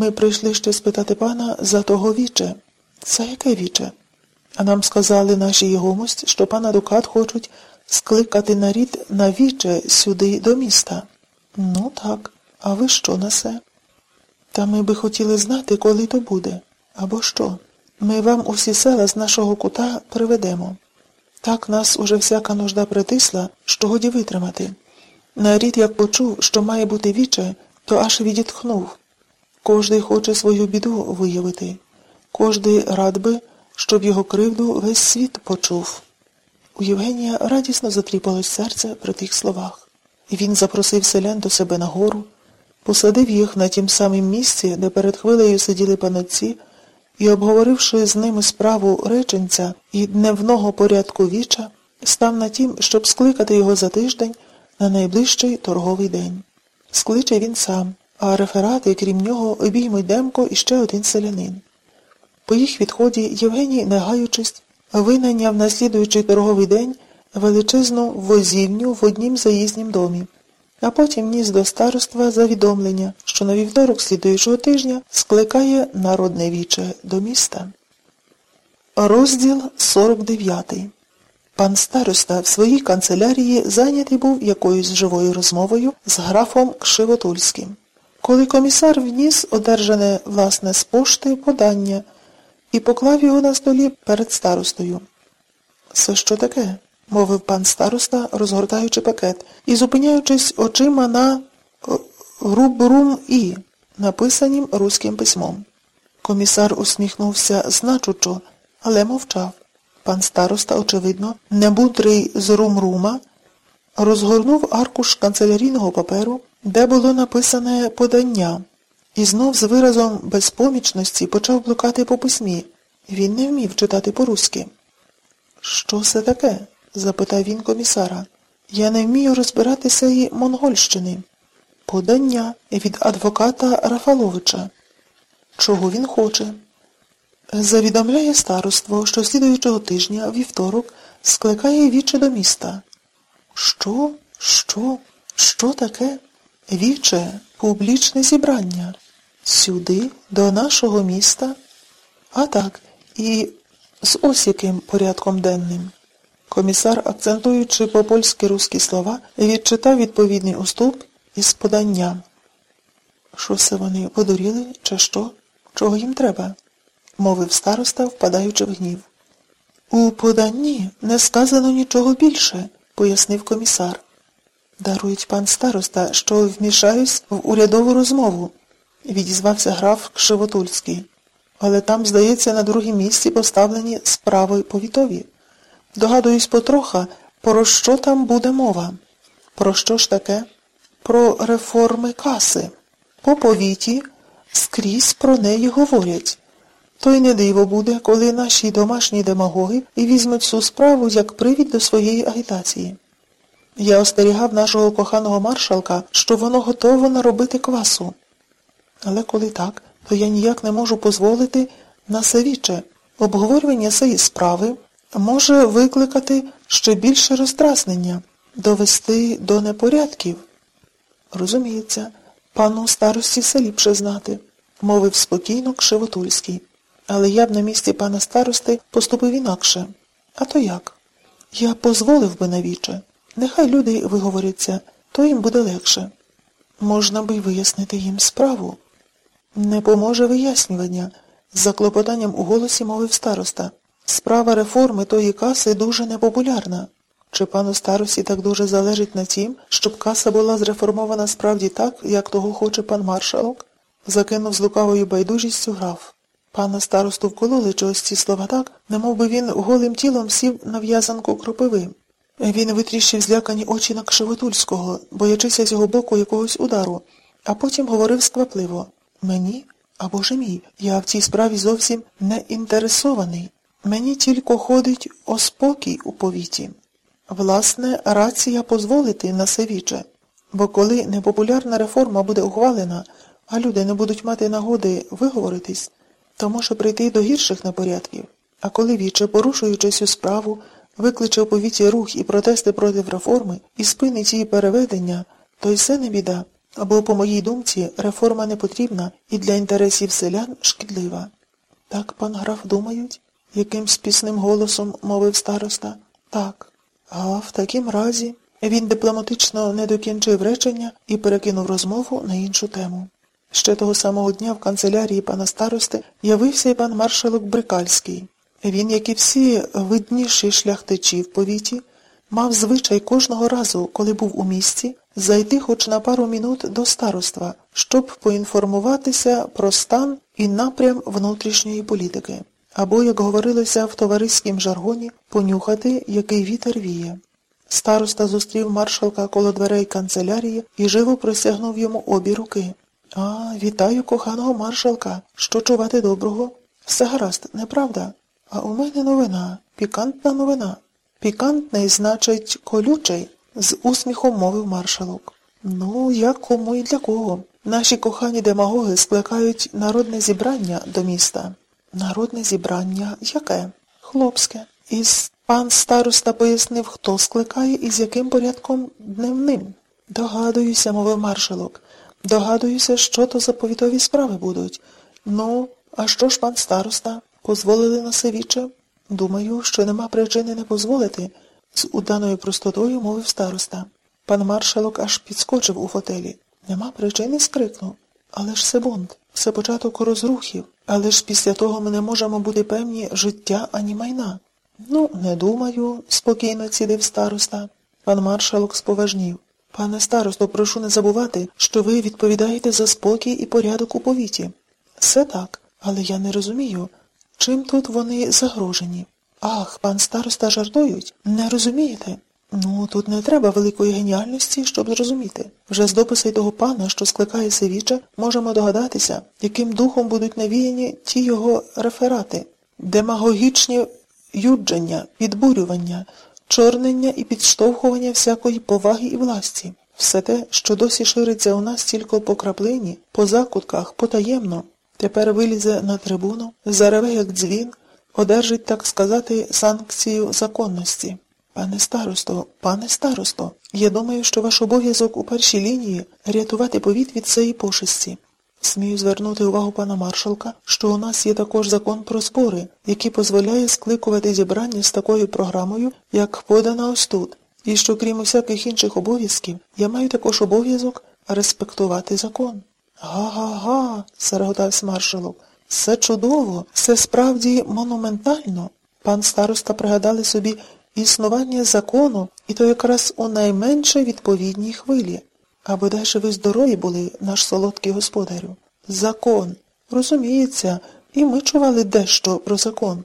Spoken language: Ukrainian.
Ми прийшли ще спитати пана за того віче. За яке віче? А нам сказали наші єгомость, що пана Дукат хочуть скликати нарід на віче сюди до міста. Ну так, а ви що на се? Та ми би хотіли знати, коли то буде. Або що? Ми вам усі села з нашого кута приведемо. Так нас уже всяка нужда притисла, що годі витримати. Нарід, як почув, що має бути віче, то аж відітхнув. Кожний хоче свою біду виявити. Кожний рад би, щоб його кривду весь світ почув. У Євгенія радісно затріпалось серце при тих словах. Він запросив селян до себе на гору, посадив їх на тім самім місці, де перед хвилею сиділи панотці, і, обговоривши з ними справу реченця і дневного порядку віча, став на тім, щоб скликати його за тиждень на найближчий торговий день. Скличе він сам, а реферати, крім нього, обіймуть Демко і ще один селянин. По їх відході Євгеній, не гаючись, винайняв на слідуючий торговий день величезну возівню в однім заїзнім домі, а потім ніс до староства завідомлення, що на вівторок слідуючого тижня скликає народне віче до міста. Розділ 49 Пан староста в своїй канцелярії зайнятий був якоюсь живою розмовою з графом Кшивотульським. Коли комісар вніс одержане власне з пошти подання і поклав його на столі перед старостою. Це що таке? мовив пан староста, розгортаючи пакет і зупиняючись очима на рубрум І, написанім руським письмом. Комісар усміхнувся значучо, але мовчав. Пан староста, очевидно, небудрий з румрума, розгорнув аркуш канцелярійного паперу, де було написане подання, і знов з виразом безпомічності почав блукати по письмі. Він не вмів читати по-руськи. Що це таке? запитав він комісара. Я не вмію розбиратися і Монгольщини. Подання від адвоката Рафаловича. Чого він хоче? Завідомляє староство, що слідуючого тижня, вівторок, скликає віче до міста. Що? Що? Що таке? Віче, публічне зібрання. Сюди, до нашого міста? А так, і з ось яким порядком денним. Комісар, акцентуючи по польськи русські слова, відчитав відповідний уступ із поданням. Що це вони подуріли, чи що? Чого їм треба? мовив староста, впадаючи в гнів. У поданні не сказано нічого більше, пояснив комісар. Дарують пан староста, що вмішаюсь в урядову розмову, відізвався граф Кшивотульський. Але там, здається, на другім місці поставлені справи повітові. Догадуюсь потроха, про що там буде мова. Про що ж таке? Про реформи каси. По повіті скрізь про неї говорять. То й не диво буде, коли наші домашні демагоги і візьмуть цю справу як привід до своєї агітації. Я остерігав нашого коханого маршалка, що воно готово наробити квасу. Але коли так, то я ніяк не можу дозволити на севіче. Обговорювання цієї справи може викликати ще більше роздразнення, довести до непорядків. Розуміється, пану старості все ліпше знати, мовив спокійно Кшивотульський. Але я б на місці пана старости поступив інакше. А то як? Я позволив би навіче. Нехай люди виговоряться, то їм буде легше. Можна би й вияснити їм справу. Не поможе вияснювання, з заклопотанням у голосі мовив староста. Справа реформи тої каси дуже непопулярна. Чи пану старості так дуже залежить на тім, щоб каса була зреформована справді так, як того хоче пан маршалок? Закинув з лукавою байдужістю граф. Пана старосту вкололи чогось ці слова так, немов би він голим тілом сів на в'язанку кропиви. Він витріщив злякані очі на Кшевотульського, боячися з його боку якогось удару, а потім говорив сквапливо Мені, а боже мій, я в цій справі зовсім не інтересований. Мені тільки ходить о спокій у повіті. Власне, рація дозволити на севіче, бо коли непопулярна реформа буде ухвалена, а люди не будуть мати нагоди виговоритись, то може прийти до гірших непорядків. А коли віче, порушуючи цю справу, викличе у повіті рух і протести проти реформи і спинить її переведення, то й все не біда. Або, по моїй думці, реформа не потрібна і для інтересів селян шкідлива. Так, пан граф, думають? Якимсь пісним голосом мовив староста. Так. А в такім разі він дипломатично не докінчив речення і перекинув розмову на іншу тему. Ще того самого дня в канцелярії пана старости явився і пан маршалок Брикальський. Він, як і всі видніші шляхтичі в повіті, мав звичай кожного разу, коли був у місті, зайти хоч на пару мінут до староства, щоб поінформуватися про стан і напрям внутрішньої політики, або, як говорилося в товариськім жаргоні, понюхати, який вітер віє. Староста зустрів маршалка коло дверей канцелярії і живо простягнув йому обі руки. А, вітаю коханого маршалка. Що чувати доброго? Все гаразд, неправда? А у мене новина, пікантна новина. Пікантний, значить, колючий, з усміхом мовив маршалок. Ну, як кому і для кого? Наші кохані демагоги скликають народне зібрання до міста. Народне зібрання яке? Хлопське. І пан староста пояснив, хто скликає і з яким порядком дневним. Догадуюся, мовив маршалок. Догадуюся, що то за повітові справи будуть. Ну, а що ж пан староста? Позволили на севіче? Думаю, що нема причини не дозволити, з уданою простотою мовив староста. Пан маршалок аж підскочив у фотелі. Нема причини, скрикнув. Але ж це бунт, це початок розрухів. Але ж після того ми не можемо бути певні життя ані майна. Ну, не думаю, спокійно цідив староста. Пан маршалок споважнів. Пане старосто, прошу не забувати, що ви відповідаєте за спокій і порядок у повіті. Все так, але я не розумію, чим тут вони загрожені. Ах, пан староста жартують? Не розумієте? Ну, тут не треба великої геніальності, щоб зрозуміти. Вже з дописей того пана, що скликає Севіча, можемо догадатися, яким духом будуть навіяні ті його реферати, демагогічні юдження, підбурювання, чорнення і підштовхування всякої поваги і власті. Все те, що досі шириться у нас тільки по краплині, по закутках, потаємно, тепер вилізе на трибуну, зареве, як дзвін, одержить, так сказати, санкцію законності. Пане старосто, пане старосто, я думаю, що ваш обов'язок у першій лінії рятувати повіт від цієї пошесті. Смію звернути увагу пана маршалка, що у нас є також закон про спори, який дозволяє скликувати зібрання з такою програмою, як подана ось тут, і що, крім усяких інших обов'язків, я маю також обов'язок респектувати закон. Га-га-га, зареготався маршалок. Все чудово, все справді монументально. Пан староста пригадали собі існування закону, і то якраз у найменше відповідній хвилі. А бодай ви здорові були, наш солодкий господарю. Закон. Розуміється, і ми чували дещо про закон.